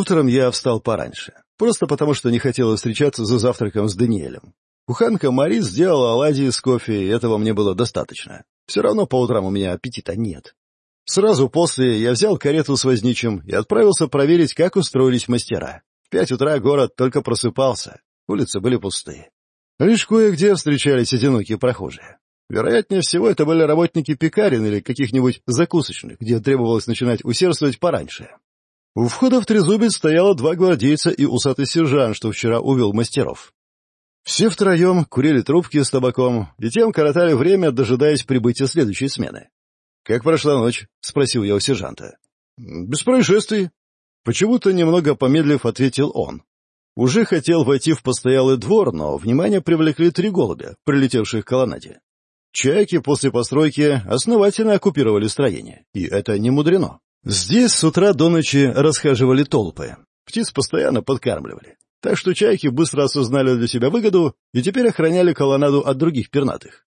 Утром я встал пораньше, просто потому что не хотел встречаться за завтраком с Даниэлем. Куханка Мари сделала оладьи с кофе, и этого мне было достаточно. Все равно по утрам у меня аппетита нет. Сразу после я взял карету с возничим и отправился проверить, как устроились мастера. В пять утра город только просыпался, улицы были пустые. Лишь кое-где встречались одинокие прохожие. Вероятнее всего, это были работники пекарен или каких-нибудь закусочных, где требовалось начинать усердствовать пораньше. У Входа в трезубец стояло два гвардейца и усатый сержант, что вчера увел мастеров. Все втроем курили трубки с табаком и тем коротали время, дожидаясь прибытия следующей смены. «Как прошла ночь?» — спросил я у сержанта. «Без происшествий». Почему-то немного помедлив ответил он. Уже хотел войти в постоялый двор, но внимание привлекли три голубя, прилетевших к колоннаде. Чайки после постройки основательно оккупировали строение, и это не мудрено. Здесь с утра до ночи расхаживали толпы. Птиц постоянно подкармливали. Так что чайки быстро осознали для себя выгоду и теперь охраняли колоннаду от других пернатых.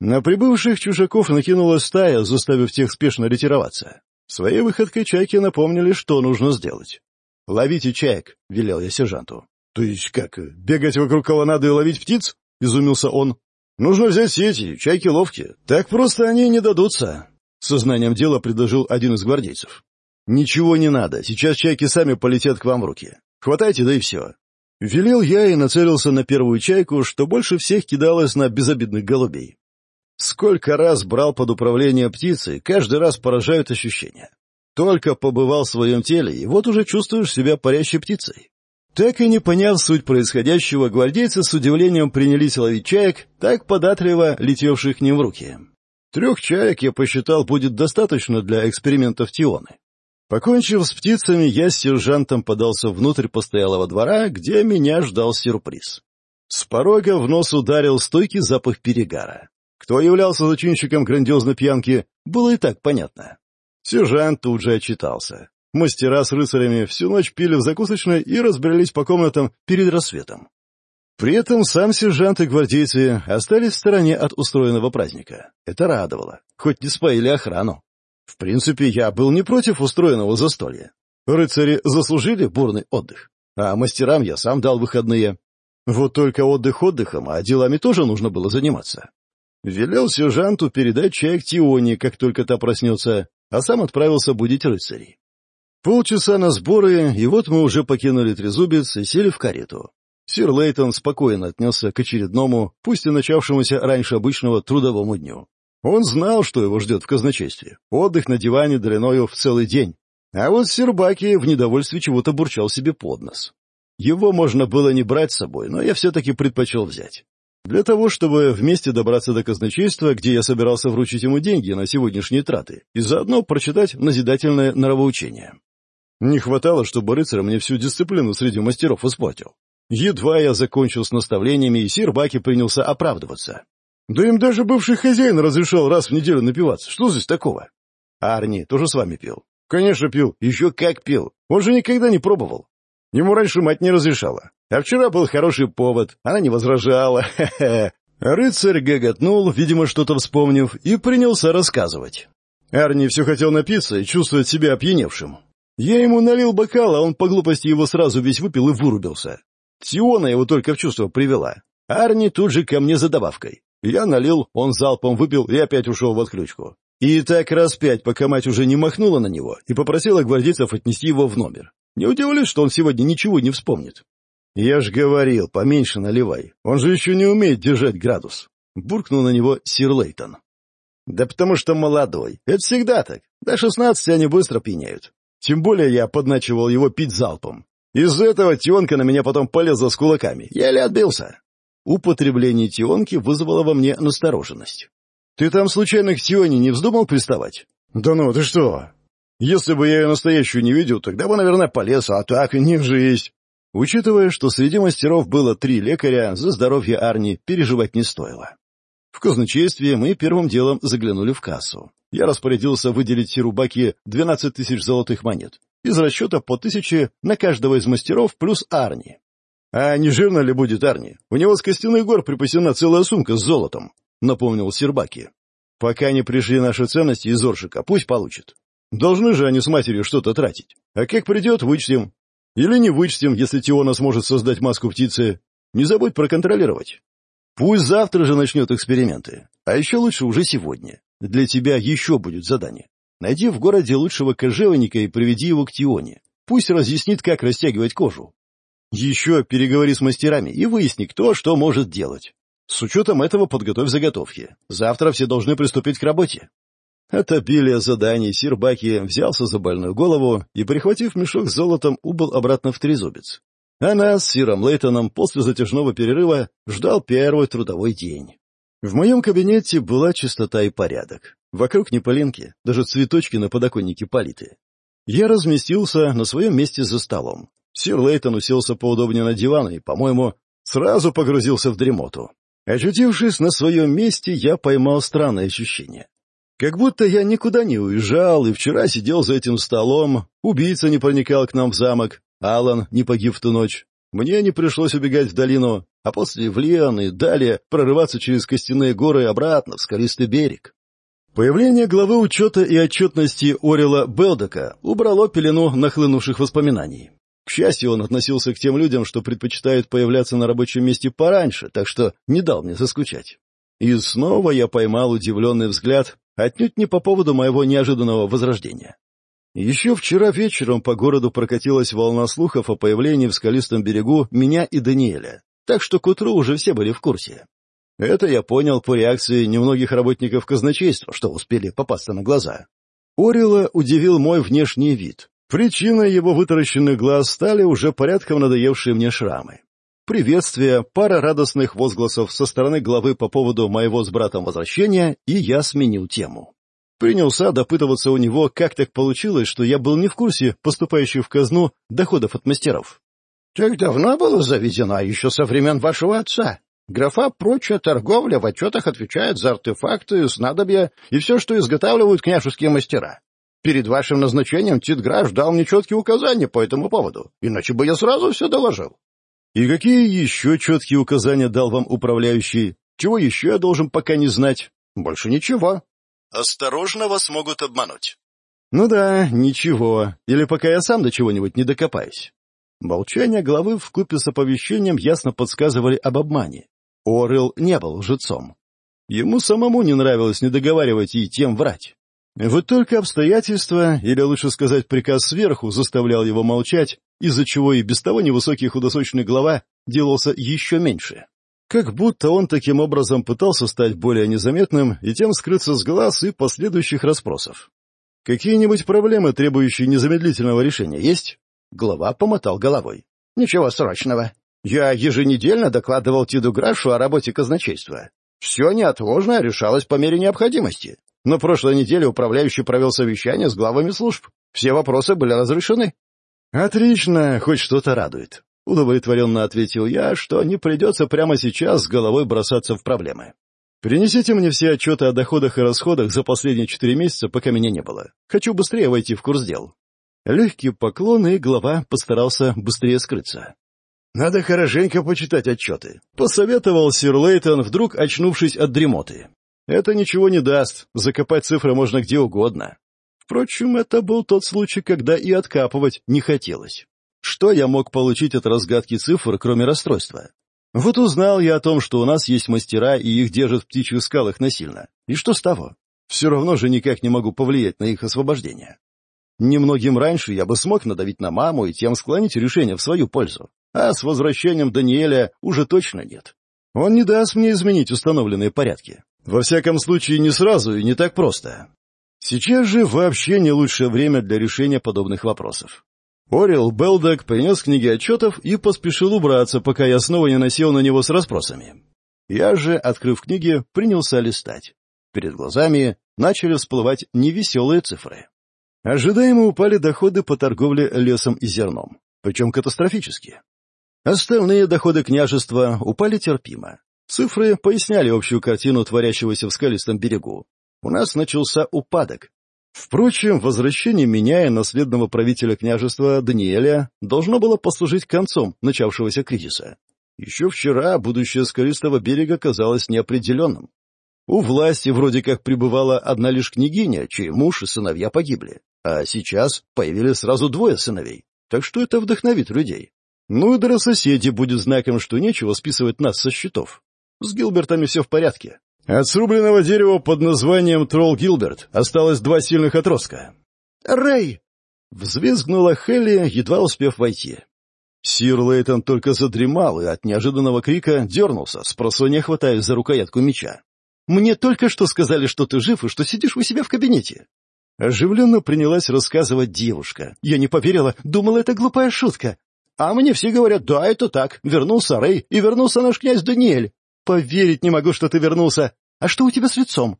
На прибывших чужаков накинулась стая, заставив тех спешно ретироваться. Своей выходкой чайки напомнили, что нужно сделать. «Ловите чаек», — велел я сержанту. «То есть как, бегать вокруг колоннады и ловить птиц?» — изумился он. «Нужно взять сети, чайки ловкие. Так просто они не дадутся. Сознанием дела предложил один из гвардейцев. «Ничего не надо, сейчас чайки сами полетят к вам в руки. Хватайте, да и все». Велел я и нацелился на первую чайку, что больше всех кидалось на безобидных голубей. Сколько раз брал под управление птицы, каждый раз поражают ощущения. Только побывал в своем теле, и вот уже чувствуешь себя парящей птицей. Так и не поняв суть происходящего, гвардейцы с удивлением принялись ловить чаек, так податливо летевших к ним в руки. Трех чаек, я посчитал, будет достаточно для экспериментов Тионы. Покончив с птицами, я с сержантом подался внутрь постоялого двора, где меня ждал сюрприз. С порога в нос ударил стойкий запах перегара. Кто являлся зачинщиком грандиозной пьянки, было и так понятно. Сержант тут же отчитался. Мастера с рыцарями всю ночь пили в закусочной и разбрелись по комнатам перед рассветом. При этом сам сержант и гвардейцы остались в стороне от устроенного праздника. Это радовало, хоть не споили охрану. В принципе, я был не против устроенного застолья. Рыцари заслужили бурный отдых, а мастерам я сам дал выходные. Вот только отдых отдыхом, а делами тоже нужно было заниматься. Велел сержанту передать чай к Тионе, как только та проснется, а сам отправился будить рыцарей. Полчаса на сборы, и вот мы уже покинули Трезубец и сели в карету. Сир Лейтон спокойно отнесся к очередному, пусть и начавшемуся раньше обычного трудовому дню. Он знал, что его ждет в казначействе. Отдых на диване длиною в целый день. А вот сир Баки в недовольстве чего-то бурчал себе под нос. Его можно было не брать с собой, но я все-таки предпочел взять. Для того, чтобы вместе добраться до казначейства, где я собирался вручить ему деньги на сегодняшние траты, и заодно прочитать назидательное норовоучение. Не хватало, чтобы рыцарь мне всю дисциплину среди мастеров испортил. Едва я закончил с наставлениями, и сир Баки принялся оправдываться. Да им даже бывший хозяин разрешал раз в неделю напиваться. Что здесь такого? Арни тоже с вами пил? Конечно, пил. Еще как пил. Он же никогда не пробовал. Ему раньше мать не разрешала. А вчера был хороший повод. Она не возражала. Рыцарь гоготнул, видимо, что-то вспомнив, и принялся рассказывать. Арни все хотел напиться и чувствовать себя опьяневшим. Я Тиона его только в чувство привела. Арни тут же ко мне за добавкой. Я налил, он залпом выпил и опять ушел в отключку. И так раз пять, пока мать уже не махнула на него и попросила гвардейцев отнести его в номер. Не удивлюсь, что он сегодня ничего не вспомнит. Я ж говорил, поменьше наливай. Он же еще не умеет держать градус. Буркнул на него сир Лейтон. Да потому что молодой. Это всегда так. До шестнадцати они быстро пьянеют. Тем более я подначивал его пить залпом. Из-за этого Тионка на меня потом полезла с кулаками. Еле отбился. Употребление Тионки вызвало во мне настороженность. «Ты там случайно к Тионе не вздумал приставать?» «Да ну, ты что?» «Если бы я ее настоящую не видел, тогда бы, наверное, полез, а так и не в жизнь». Учитывая, что среди мастеров было три лекаря, за здоровье Арни переживать не стоило. В казначействе мы первым делом заглянули в кассу. Я распорядился выделить Сирубаке 12 тысяч золотых монет из расчета по тысяче на каждого из мастеров плюс Арни. «А не жирно ли будет Арни? У него с костяных гор припасена целая сумка с золотом», — напомнил Сербаки. «Пока не пришли наши ценности из Оршика, пусть получит. Должны же они с матерью что-то тратить. А как придет, вычтем. Или не вычтем, если Теона сможет создать маску птицы. Не забудь проконтролировать. Пусть завтра же начнет эксперименты. А еще лучше уже сегодня. Для тебя еще будет задание. Найди в городе лучшего кожевника и приведи его к Тионе. Пусть разъяснит, как растягивать кожу. Еще переговори с мастерами и выясни, кто что может делать. С учетом этого подготовь заготовки. Завтра все должны приступить к работе. От обилия заданий Сербаки взялся за больную голову и, прихватив мешок с золотом, убыл обратно в Трезубец. А нас с Сиром Лейтоном после затяжного перерыва ждал первый трудовой день. В моем кабинете была чистота и порядок. Вокруг не поленки, даже цветочки на подоконнике палиты. Я разместился на своем месте за столом. Сир Лейтон уселся поудобнее на диван и, по-моему, сразу погрузился в дремоту. Очутившись на своем месте, я поймал странное ощущение. Как будто я никуда не уезжал и вчера сидел за этим столом, убийца не проникал к нам в замок, Алан не погиб в ту ночь. Мне не пришлось убегать в долину, а после в Лиан и далее прорываться через костяные горы обратно в скалистый берег. Появление главы учета и отчетности Орела Белдека убрало пелену нахлынувших воспоминаний. К счастью, он относился к тем людям, что предпочитают появляться на рабочем месте пораньше, так что не дал мне заскучать. И снова я поймал удивленный взгляд, отнюдь не по поводу моего неожиданного возрождения. Еще вчера вечером по городу прокатилась волна слухов о появлении в скалистом берегу меня и Даниэля, так что к утру уже все были в курсе. Это я понял по реакции немногих работников казначейства, что успели попасться на глаза. Орила удивил мой внешний вид. Причиной его вытаращенных глаз стали уже порядком надоевшие мне шрамы. Приветствие, пара радостных возгласов со стороны главы по поводу моего с братом возвращения, и я сменил тему. Принялся допытываться у него, как так получилось, что я был не в курсе поступающих в казну доходов от мастеров. — Так давно была заведена еще со времен вашего отца, Графа «Прочая торговля» в отчетах отвечает за артефакты, снадобья и все, что изготавливают княжеские мастера. Перед вашим назначением Титграф Орел не был жильцом. Ему самому не нравилось недоговаривать и тем врать. Вот только обстоятельства, или лучше сказать приказ сверху, заставлял его молчать, из-за чего и без того невысокий худосочный глава делался еще меньше. Как будто он таким образом пытался стать более незаметным и тем скрыться с глаз и последующих расспросов. «Какие-нибудь проблемы, требующие незамедлительного решения, есть?» Глава помотал головой. «Ничего срочного. Я еженедельно докладывал Тиду Грашу о работе казначейства. Все неотложно решалось по мере необходимости. На прошлой неделе управляющий провел совещание с главами служб. Все вопросы были разрешены». «Отлично, хоть что-то радует. Удовлетворенно ответил я, что не придется прямо сейчас с головой Надо хорошенько почитать отчеты. Посоветовал сир Лейтон, вдруг очнувшись от дремоты. Это ничего не даст, закопать цифры можно где угодно. Впрочем, это был тот случай, когда и откапывать не хотелось. Что я мог получить от разгадки цифр, кроме расстройства? Вот узнал я о том, что у нас есть мастера, и их держат в птичьих скалах насильно. И что с того? Все равно же никак не могу повлиять на их освобождение. Немногим раньше я бы смог надавить на маму и тем склонить решение в свою пользу. А с возвращением Даниэля уже точно нет. Он не даст мне изменить установленные порядки. Во всяком случае, не сразу и не так просто. Сейчас же вообще не лучшее время для решения подобных вопросов. Орел Белдек принес книги отчетов и поспешил убраться, пока я снова не насел на него с расспросами. Я же, открыв книги, принялся листать. Перед глазами начали всплывать невеселые цифры. Ожидаемо упали доходы по торговле лесом и зерном, причем катастрофически. Остальные доходы княжества упали терпимо. Цифры поясняли общую картину творящегося в скалистом берегу. У нас начался упадок. Впрочем, возвращение меня и наследного правителя княжества Даниэля должно было послужить концом начавшегося кризиса. Еще вчера будущее скалистого берега казалось неопределенным. У власти вроде как пребывала одна лишь княгиня, чей муж и сыновья погибли, а сейчас появились сразу двое сыновей, так что это вдохновит людей. Ну и дыра соседи будет знаком, что нечего списывать нас со счетов. С Гилбертами все в порядке. От срубленного дерева под названием Тролл Гилберт осталось два сильных отростка. «Рэй!» — взвизгнула Хелли, едва успев войти. Сир Лейтон только задремал и от неожиданного крика дернулся, спросонья хватаясь за рукоятку меча. «Мне только что сказали, что ты жив и что сидишь у себя в кабинете». Оживленно принялась рассказывать девушка. Я не поверила, думала, это глупая шутка. А мне все говорят, да, это так, вернулся Рэй, и вернулся наш князь Даниэль. Поверить не могу, что ты вернулся. А что у тебя с лицом?»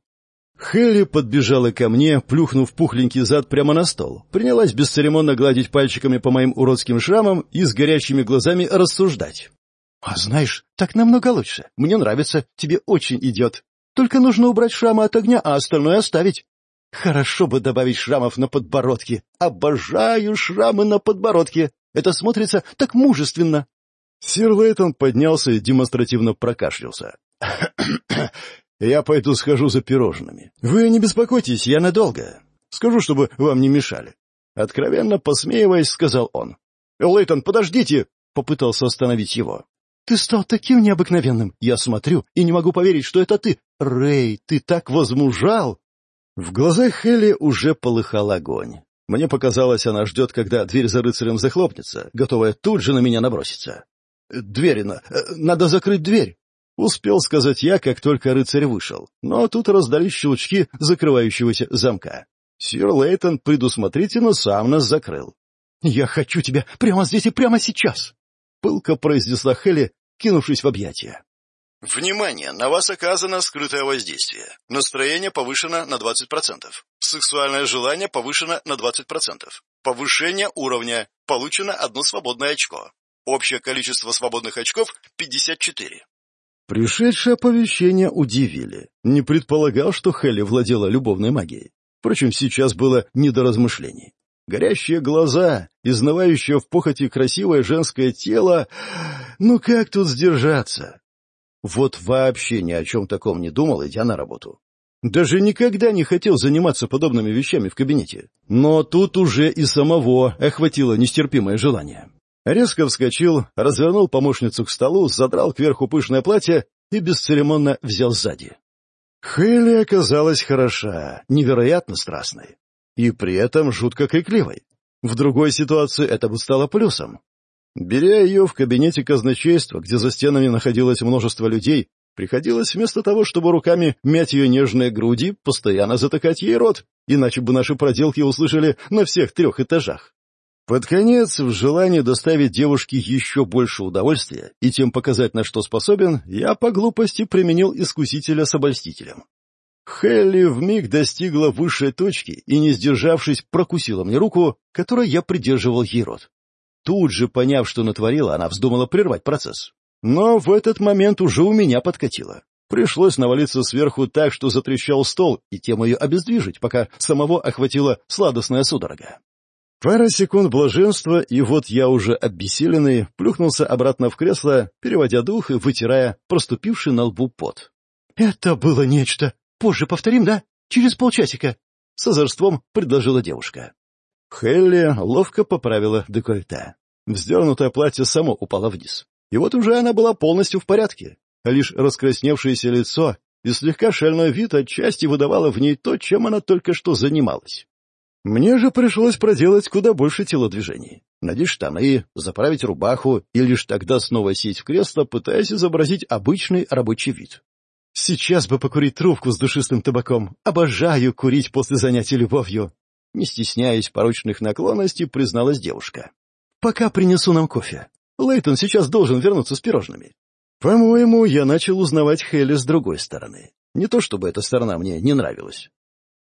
Хелли подбежала ко мне, плюхнув пухленький зад прямо на стол, принялась бесцеремонно гладить пальчиками по моим уродским шрамам и с горящими глазами рассуждать. — А знаешь, так намного лучше. Мне нравится, тебе очень идет. Только нужно убрать шрамы от огня, а остальное оставить. Хорошо бы добавить шрамов на подбородке. Обожаю шрамы на подбородке. Это смотрится так мужественно. Лейтон поднялся и демонстративно прокашлялся. «Я пойду схожу за пирожными. Вы не беспокойтесь, я надолго. Скажу, чтобы вам не мешали». Откровенно посмеиваясь, сказал он. «Лейтон, подождите!» — попытался остановить его. «Ты стал таким необыкновенным! Я смотрю и не могу поверить, что это ты! Рэй, ты так возмужал!» В глазах Хелли уже полыхал огонь. Мне показалось, она ждет, когда дверь за рыцарем захлопнется, готовая тут же на меня наброситься. «Э, «Дверь, э, надо закрыть дверь!» Успел сказать я, как только рыцарь вышел, но тут раздались щелчки закрывающегося замка. Сир Лейтон предусмотрительно сам нас закрыл. «Я хочу тебя прямо здесь и прямо сейчас!» — пылко произнесла Хелли, кинувшись в объятия. Внимание! На вас оказано скрытое воздействие. Настроение повышено на 20%. Сексуальное желание повышено на 20%. Повышение уровня. Получено одно свободное очко. Общее количество свободных очков – 54. Пришедшие оповещения удивили. Не предполагал, что Хелли владела любовной магией. Впрочем, сейчас было не до размышлений. Горящие глаза, изнывающее в похоти красивое женское тело. Ну как тут сдержаться? Вот вообще ни о чем таком не думал, идя на работу. Даже никогда не хотел заниматься подобными вещами в кабинете. Но тут уже и самого охватило нестерпимое желание. Резко вскочил, развернул помощницу к столу, задрал кверху пышное платье и бесцеремонно взял сзади. Хейли оказалась хороша, невероятно страстной. И при этом жутко крикливой. В другой ситуации это бы стало плюсом. Беря ее в кабинете казначейства, где за стенами находилось множество людей, приходилось вместо того, чтобы руками мять ее нежные груди, постоянно затыкать ей рот, иначе бы наши проделки услышали на всех трех этажах. Под конец, в желании доставить девушке тут же поняв, что натворила, она вздумала прервать процесс. Но в этот момент уже у меня подкатило. Пришлось навалиться сверху так, что затрещал стол, и тем ее обездвижить, пока самого охватила сладостная судорога. Пара секунд блаженства, и вот я уже обессиленный, плюхнулся обратно в кресло, переводя дух и вытирая проступивший на лбу пот. «Это было нечто! Позже повторим, да? Через полчасика!» — с озорством предложила девушка. Хелли ловко поправила декольте. Вздернутое платье само Не стесняясь порочных наклонностей, призналась девушка. «Пока принесу нам кофе. Лейтон сейчас должен вернуться с пирожными». По-моему, я начал узнавать Хелли с другой стороны. Не то чтобы эта сторона мне не нравилась.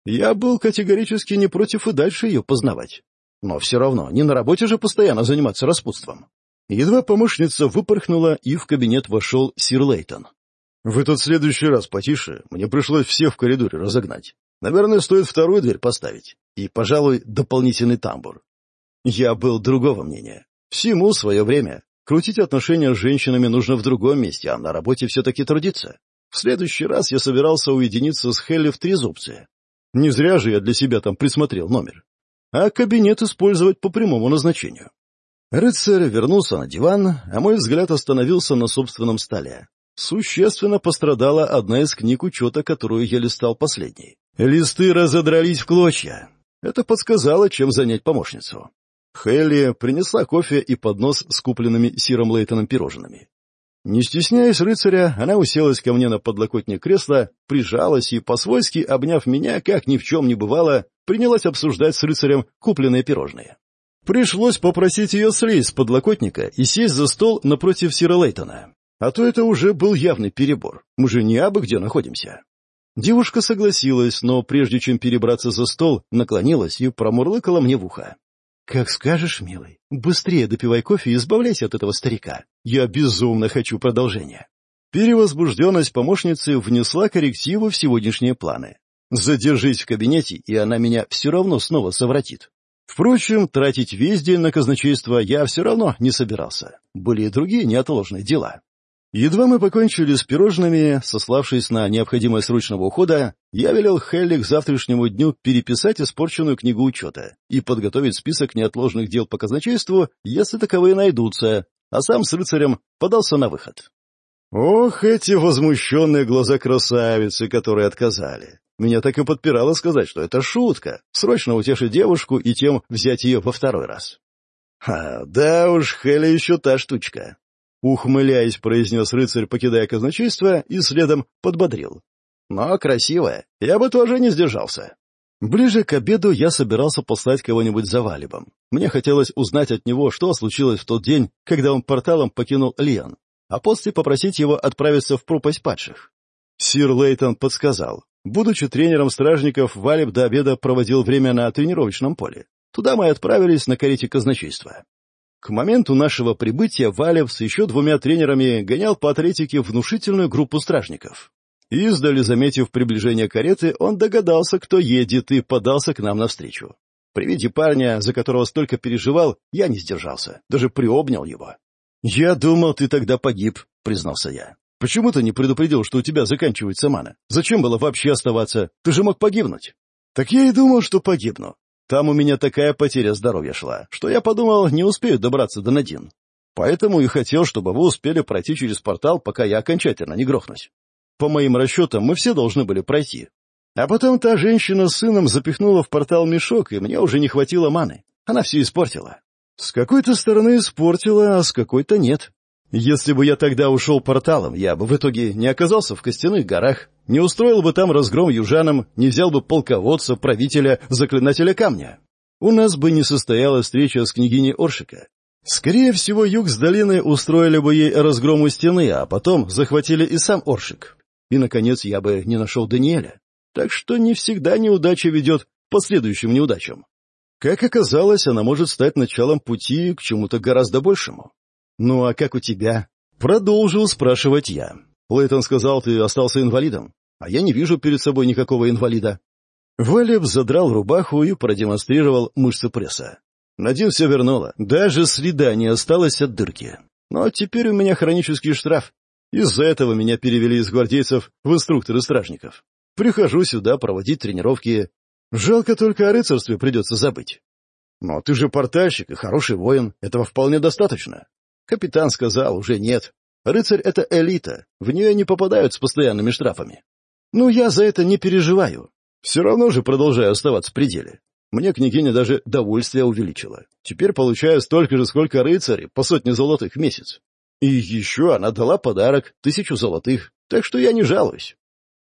Я был категорически не против и дальше ее познавать. Но все равно, не на работе же постоянно заниматься распутством. Едва помощница выпорхнула, и в кабинет вошел сир Лейтон. — Вы тут следующий раз потише. Мне пришлось всех в коридоре разогнать. Наверное, стоит вторую дверь поставить. И, пожалуй, дополнительный тамбур. Я был другого мнения. Всему свое время. Крутить отношения с женщинами нужно в другом месте, а на работе все-таки трудиться. В следующий раз я собирался уединиться с Хелли в Трезубце. Не зря же я для себя там присмотрел номер. А кабинет использовать по прямому назначению. Рыцарь вернулся на диван, а мой взгляд остановился на собственном столе. Существенно пострадала одна из книг учета, которую я листал последней. Листы разодрались в клочья. Это подсказало, чем занять помощницу. Хелли принесла кофе и поднос с купленными Сиром Лейтоном пирожными. Не стесняясь рыцаря, она уселась ко мне на подлокотник кресла, прижалась и, по-свойски обняв меня, как ни в чем не бывало, принялась обсуждать с рыцарем купленные пирожные. Пришлось попросить ее А то это уже был явный перебор. Мы же не абы где находимся. Девушка согласилась, но прежде чем перебраться за стол, наклонилась и промурлыкала мне в ухо. «Как скажешь, милый. Быстрее допивай кофе и избавляйся от этого старика. Я безумно хочу продолжения». Перевозбужденность помощницы внесла коррективы в сегодняшние планы. «Задержись в кабинете, и она меня все равно снова совратит». Впрочем, тратить весь день на казначейство я все равно не собирался. Были и другие неотложные дела. Едва мы покончили с пирожными, сославшись на необходимость срочного ухода, я велел Хелли к завтрашнему дню переписать испорченную книгу учета и подготовить список неотложных дел по казначейству, если таковые найдутся, а сам с рыцарем подался на выход. Ох, эти возмущенные глаза красавицы, которые отказали. Меня так и подпирало сказать, что это шутка, срочно утешить девушку и тем взять ее во второй раз. А, да уж, Хелли еще та штучка. Ухмыляясь, произнес рыцарь, покидая казначейство, и следом подбодрил. Но красивая, я бы тоже не сдержался. Ближе к обеду я собирался послать кого-нибудь за Валибом. Мне хотелось узнать от него, что случилось в тот день, когда он порталом покинул Лиан, а после попросить его отправиться в пропасть падших. Сир Лейтон подсказал. Будучи тренером стражников, Валиб до обеда проводил время на тренировочном поле. Туда мы отправились на карете казначейства. К моменту нашего прибытия Валев с еще двумя тренерами гонял по атлетике внушительную группу стражников. Издали, заметив приближение кареты, он догадался, кто едет, и подался к нам навстречу. При виде парня, за которого столько переживал, я не сдержался, даже приобнял его. «Я думал, ты тогда погиб», — признался я. «Почему ты не предупредил, что у тебя заканчивается мана? Зачем было вообще оставаться? Ты же мог погибнуть». «Так я и думал, что погибну. Там у меня такая потеря здоровья шла, что я подумал, не успею добраться до Надин. Поэтому и хотел, чтобы вы успели пройти через портал, пока я окончательно не грохнусь. По моим расчетам, мы все должны были пройти. А потом та женщина с сыном запихнула в портал мешок, и мне уже не хватило маны. Она все испортила. С какой-то стороны испортила, а с какой-то нет. Если бы я тогда ушел порталом, я бы в итоге не оказался в костяных горах, не устроил бы там разгром южанам, не взял бы полководца, правителя, заклинателя камня. У нас бы не состоялась встреча с княгиней Оршика. Скорее всего, юг с долины устроили бы ей разгром у стены, а потом захватили и сам Оршик. И, наконец, я бы не нашел Даниэля. Так что не всегда неудача ведет к последующим неудачам. Как оказалось, она может стать началом пути к чему-то гораздо большему. «Ну а как у тебя?» Продолжил спрашивать я. Лейтон сказал, ты остался инвалидом. А Я не вижу перед собой никакого инвалида». Валеб задрал рубаху и продемонстрировал мышцы пресса. Надин все вернула. Даже следа не осталось от дырки. Но теперь у меня хронический штраф. Из-за этого меня перевели из гвардейцев в инструкторы стражников. Прихожу сюда проводить тренировки. Жалко только о рыцарстве придется забыть. Но ты же портальщик и хороший воин. Этого вполне достаточно. Капитан сказал, уже нет. Рыцарь — это элита. В нее не попадают с постоянными штрафами. Ну, я за это не переживаю. Все равно же продолжаю оставаться в пределе. Мне княгиня даже довольствие увеличила. Теперь получаю столько же, сколько рыцари, по сотне золотых в месяц. И еще она дала подарок, тысячу золотых, так что я не жалуюсь.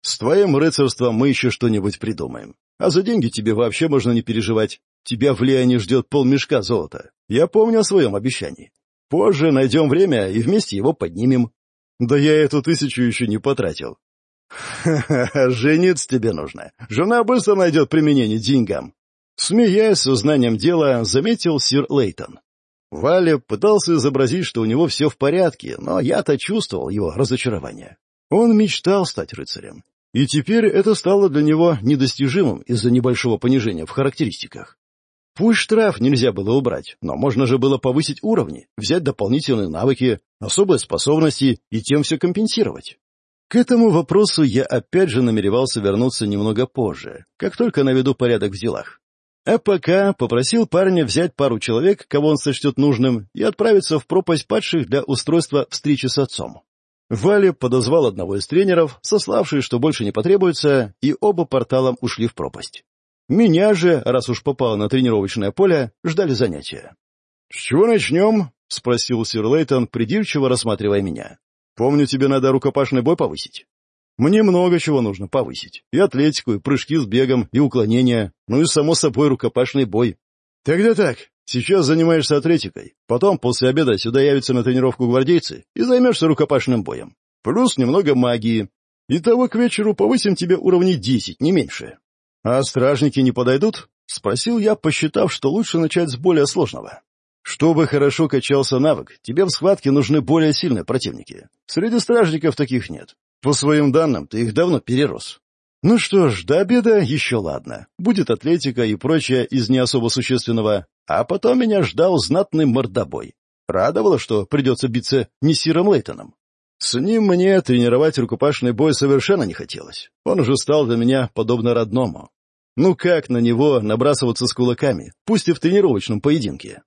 С твоим рыцарством мы еще что-нибудь придумаем. А за деньги тебе вообще можно не переживать. Тебя в Лиане ждет полмешка золота. Я помню о своем обещании. Позже найдем время и вместе его поднимем. Да я эту тысячу еще не потратил. «Жениться тебе нужно. Жена быстро найдет применение деньгам». Смеясь с узнанием дела, заметил сир Лейтон. Валя пытался изобразить, что у него все в порядке, но я-то чувствовал его разочарование. Он мечтал стать рыцарем. И теперь это стало для него недостижимым из-за небольшого понижения в характеристиках. Пусть штраф нельзя было убрать, но можно же было повысить уровни, взять дополнительные навыки, особые способности и тем все компенсировать. К этому вопросу я опять же намеревался вернуться немного позже, как только наведу порядок в делах. А пока попросил парня взять пару человек, кого он сочтет нужным, и отправиться в пропасть падших для устройства встречи с отцом. Валя подозвал одного из тренеров, сославший, что больше не потребуется, и оба порталом ушли в пропасть. Меня же, раз уж попал на тренировочное поле, ждали занятия. — С чего начнем? — спросил сир Лейтон, придирчиво рассматривая меня. Помню, тебе надо рукопашный бой повысить. Мне много чего нужно повысить. И атлетику, и прыжки с бегом, и уклонения. Ну и, само собой, рукопашный бой. Тогда так. Сейчас занимаешься атлетикой. Потом, после обеда, сюда явятся на тренировку гвардейцы и займешься рукопашным боем. Плюс немного магии. И того к вечеру повысим тебе уровни 10, не меньше. А стражники не подойдут? Спросил я, посчитав, что лучше начать с более сложного. Чтобы хорошо качался навык, тебе в схватке нужны более сильные противники. Среди стражников таких нет. По своим данным, ты их давно перерос. Ну что ж, до обеда еще ладно. Будет атлетика и прочее из не особо существенного. А потом меня ждал знатный мордобой. Радовало, что придется биться не Сиром Лейтоном. С ним мне тренировать рукопашный бой совершенно не хотелось. Он уже стал для меня подобно родному. Ну как на него набрасываться с кулаками, пусть и в тренировочном поединке?